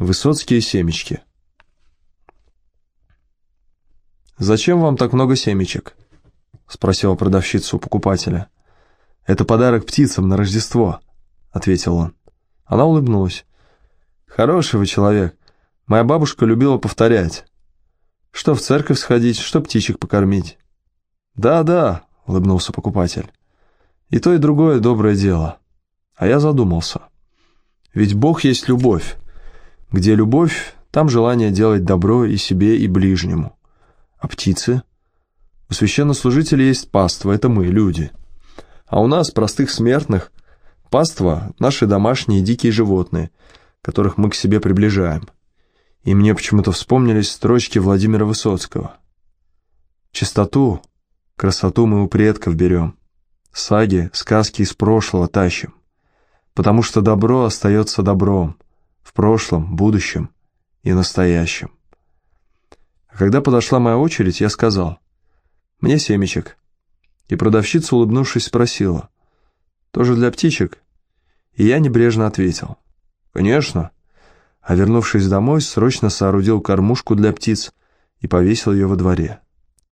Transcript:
Высоцкие семечки. «Зачем вам так много семечек?» — спросила продавщица у покупателя. «Это подарок птицам на Рождество», — ответил он. Она улыбнулась. «Хороший вы человек. Моя бабушка любила повторять. Что в церковь сходить, что птичек покормить». «Да-да», — улыбнулся покупатель. «И то, и другое доброе дело». А я задумался. Ведь Бог есть любовь. Где любовь, там желание делать добро и себе, и ближнему. А птицы? У священнослужителей есть паства, это мы, люди. А у нас, простых смертных, паства – наши домашние дикие животные, которых мы к себе приближаем. И мне почему-то вспомнились строчки Владимира Высоцкого. Чистоту, красоту мы у предков берем, саги, сказки из прошлого тащим, потому что добро остается добром – в прошлом, будущем и настоящем. А когда подошла моя очередь, я сказал, «Мне семечек». И продавщица, улыбнувшись, спросила, «Тоже для птичек?» И я небрежно ответил, «Конечно». А вернувшись домой, срочно соорудил кормушку для птиц и повесил ее во дворе.